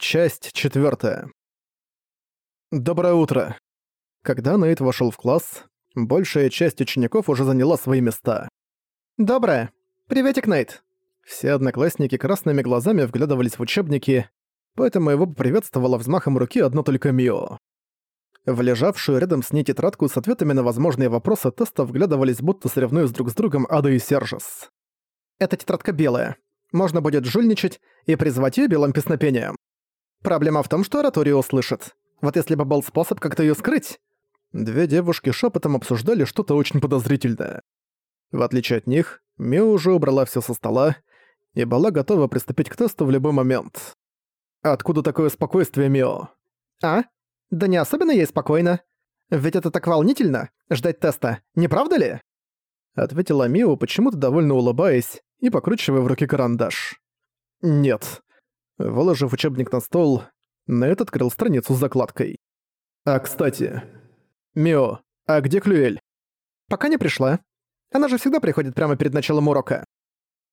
Часть четвертая. Доброе утро. Когда Нейт вошел в класс, большая часть учеников уже заняла свои места. Доброе. Приветик, Нейт. Все одноклассники красными глазами вглядывались в учебники, поэтому его поприветствовала взмахом руки одно только Мио. В лежавшую рядом с ней тетрадку с ответами на возможные вопросы теста вглядывались, будто соревнуясь друг с другом Ада и Сержес. «Эта тетрадка белая. Можно будет жульничать и призвать её белым песнопением. Проблема в том, что ораторию услышит. Вот если бы был способ как-то её скрыть... Две девушки шепотом обсуждали что-то очень подозрительное. В отличие от них, Мио уже убрала всё со стола и была готова приступить к тесту в любой момент. Откуда такое спокойствие, Мио? А? Да не особенно ей спокойно. Ведь это так волнительно, ждать теста, не правда ли? Ответила Мио, почему-то довольно улыбаясь и покручивая в руке карандаш. Нет. Выложив учебник на стол, Нед открыл страницу с закладкой. «А, кстати...» «Мио, а где Клюэль?» «Пока не пришла. Она же всегда приходит прямо перед началом урока».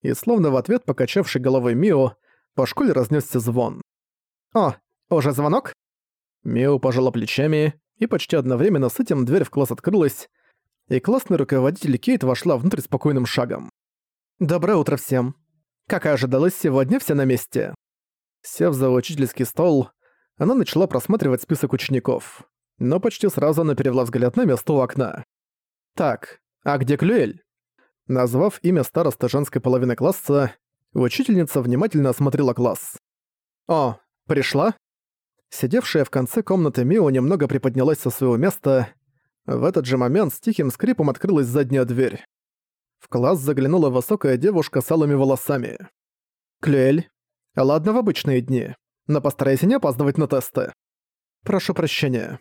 И словно в ответ, покачавший головой Мио, по школе разнесся звон. «О, уже звонок?» Мио пожала плечами, и почти одновременно с этим дверь в класс открылась, и классный руководитель Кейт вошла внутрь спокойным шагом. «Доброе утро всем. Как и ожидалось, сегодня все на месте». Сев за учительский стол, она начала просматривать список учеников. Но почти сразу она перевела взгляд на место у окна. «Так, а где Клюэль?» Назвав имя староста женской половины класса, учительница внимательно осмотрела класс. «О, пришла?» Сидевшая в конце комнаты Мио немного приподнялась со своего места. В этот же момент с тихим скрипом открылась задняя дверь. В класс заглянула высокая девушка с алыми волосами. «Клюэль, Ладно, в обычные дни. Но постарайся не опаздывать на тесты. Прошу прощения.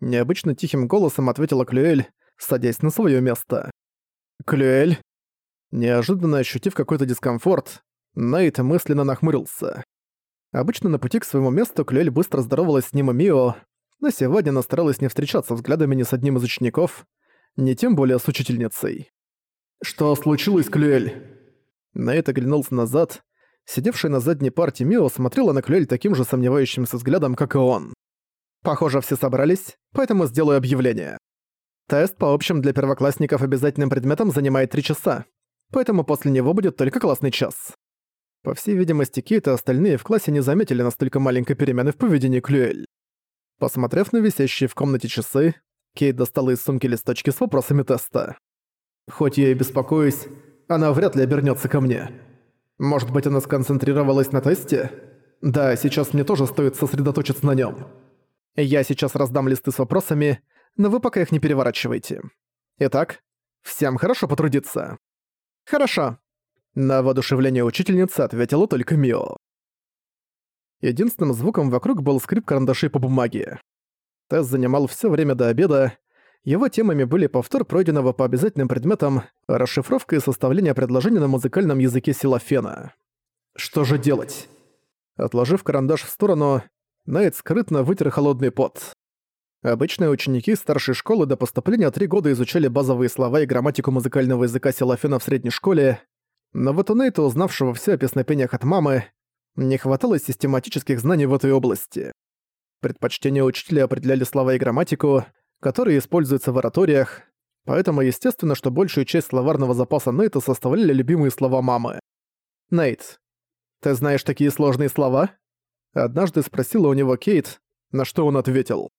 Необычно тихим голосом ответила Клюэль, садясь на своё место. Клюэль? Неожиданно ощутив какой-то дискомфорт, Нейт мысленно нахмурился. Обычно на пути к своему месту Клюэль быстро здоровалась с ним и Мио, но сегодня она старалась не встречаться взглядами ни с одним из учеников, ни тем более с учительницей. «Что случилось, Клюэль?» Нейт оглянулся назад, Сидевшая на задней парте Мио смотрела на Клюэль таким же сомневающимся взглядом, как и он. «Похоже, все собрались, поэтому сделаю объявление. Тест по общим для первоклассников обязательным предметам занимает 3 часа, поэтому после него будет только классный час». По всей видимости, Кейт и остальные в классе не заметили настолько маленькой перемены в поведении Клюэль. Посмотрев на висящие в комнате часы, Кейт достала из сумки листочки с вопросами теста. «Хоть я и беспокоюсь, она вряд ли обернется ко мне». Может быть, она сконцентрировалась на тесте? Да, сейчас мне тоже стоит сосредоточиться на нем. Я сейчас раздам листы с вопросами, но вы пока их не переворачивайте. Итак, всем хорошо потрудиться. Хорошо. На воодушевление учительницы ответила только Мио. Единственным звуком вокруг был скрип карандашей по бумаге. Тест занимал все время до обеда, его темами были повтор пройденного по обязательным предметам, расшифровка и составление предложений на музыкальном языке силофена. Что же делать? Отложив карандаш в сторону, Найт скрытно вытер холодный пот. Обычные ученики старшей школы до поступления три года изучали базовые слова и грамматику музыкального языка силофена в средней школе, но вот у Нейта, узнавшего все о песнопениях от мамы, не хватало систематических знаний в этой области. Предпочтения учителя определяли слова и грамматику, которые используются в ораториях, поэтому естественно, что большую часть словарного запаса Нейта составляли любимые слова мамы. «Нейт, ты знаешь такие сложные слова?» Однажды спросила у него Кейт, на что он ответил.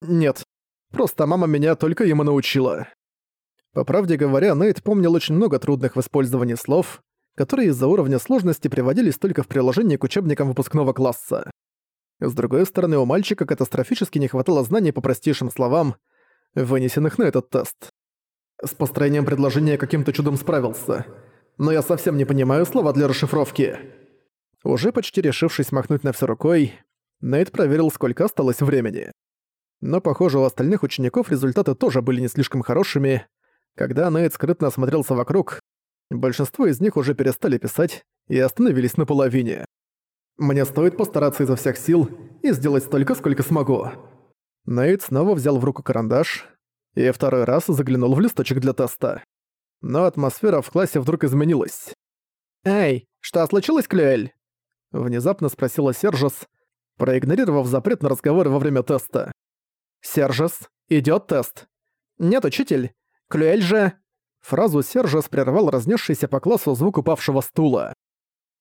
«Нет, просто мама меня только ему научила». По правде говоря, Нейт помнил очень много трудных в использовании слов, которые из-за уровня сложности приводились только в приложении к учебникам выпускного класса. С другой стороны, у мальчика катастрофически не хватало знаний по простейшим словам, вынесенных на этот тест. С построением предложения каким-то чудом справился. Но я совсем не понимаю слова для расшифровки. Уже почти решившись махнуть на все рукой, Нейт проверил, сколько осталось времени. Но, похоже, у остальных учеников результаты тоже были не слишком хорошими. Когда Нейт скрытно осмотрелся вокруг, большинство из них уже перестали писать и остановились на половине. Мне стоит постараться изо всех сил и сделать столько, сколько смогу». Нейт снова взял в руку карандаш и второй раз заглянул в листочек для теста. Но атмосфера в классе вдруг изменилась. «Эй, что случилось, Клюэль?» Внезапно спросила Сержес. проигнорировав запрет на разговоры во время теста. «Сержес, идёт тест». «Нет, учитель. Клюэль же...» Фразу Сержес прервал разнесшийся по классу звук упавшего стула.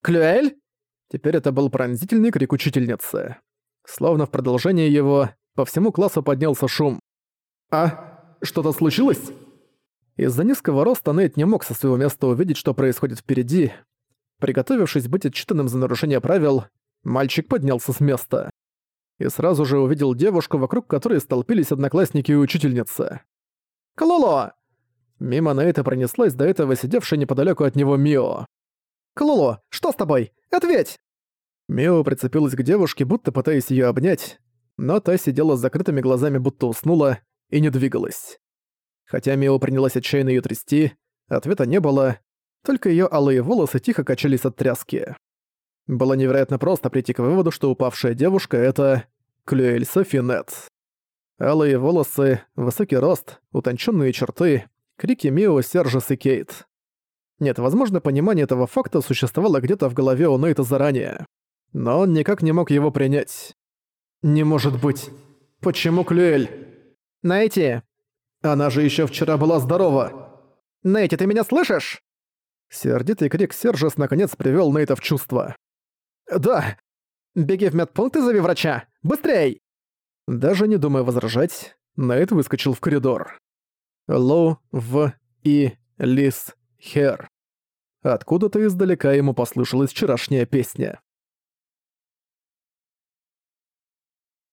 «Клюэль?» Теперь это был пронзительный крик учительницы. Словно в продолжение его, по всему классу поднялся шум. «А? Что-то случилось?» Из-за низкого роста Нейт не мог со своего места увидеть, что происходит впереди. Приготовившись быть отчитанным за нарушение правил, мальчик поднялся с места. И сразу же увидел девушку, вокруг которой столпились одноклассники и учительница. «Клоло!» Мимо Нейта пронеслась до этого сидевшая неподалеку от него Мио. «Клоло, что с тобой? Ответь!» Мио прицепилась к девушке, будто пытаясь её обнять, но та сидела с закрытыми глазами, будто уснула, и не двигалась. Хотя Мио принялась отчаянно её трясти, ответа не было, только её алые волосы тихо качались от тряски. Было невероятно просто прийти к выводу, что упавшая девушка — это Клюэль Софинет. Алые волосы, высокий рост, утонченные черты, крики Мио, Сержес и Кейт. Нет, возможно, понимание этого факта существовало где-то в голове у Нейта заранее. Но он никак не мог его принять. «Не может быть. Почему Клюэль?» «Найти!» «Она же еще вчера была здорова!» «Нейти, ты меня слышишь?» Сердитый крик Сержес наконец привел Нейта в чувство. «Да! Беги в медпункт и зови врача! Быстрей!» Даже не думая возражать, Нейт выскочил в коридор. Лоу, В, И, Лис, Хер. Откуда-то издалека ему послышалась вчерашняя песня.